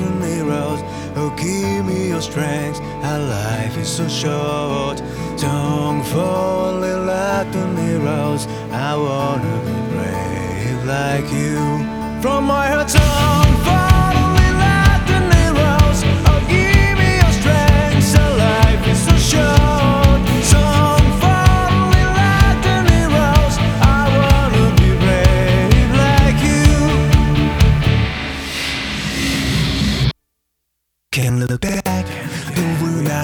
like the heroes Oh, give me your strength. Our life is so short. Don't fall in like the heroes I wanna be brave like you. From my heart,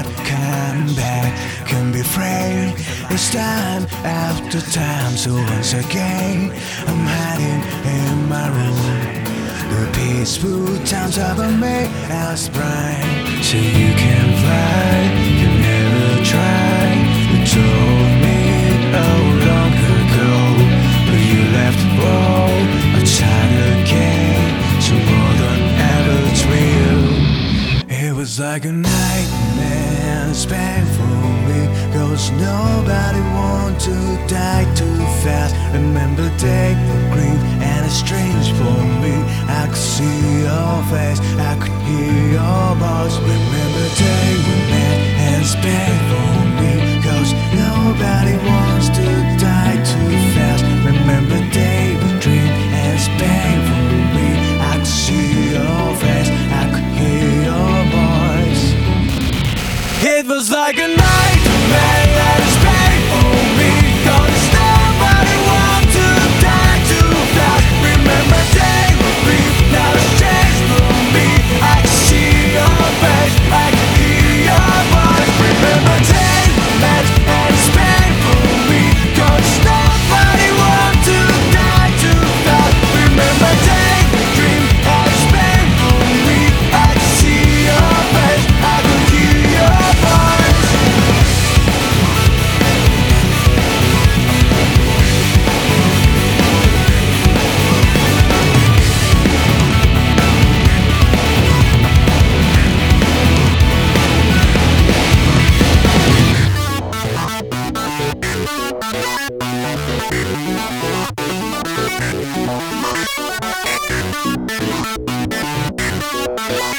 not come back. Can be afraid, it's time after time. So once again, I'm hiding in my room. The peaceful times of a May as bright. So you can fly, you never try. You told me oh long ago, but you left for a China game. So more than ever, it's real. It was like a nightmare, it's painful me. Cause nobody want to die too fast. Remember day for green and it's strange for me. I could see your face, I could hear your voice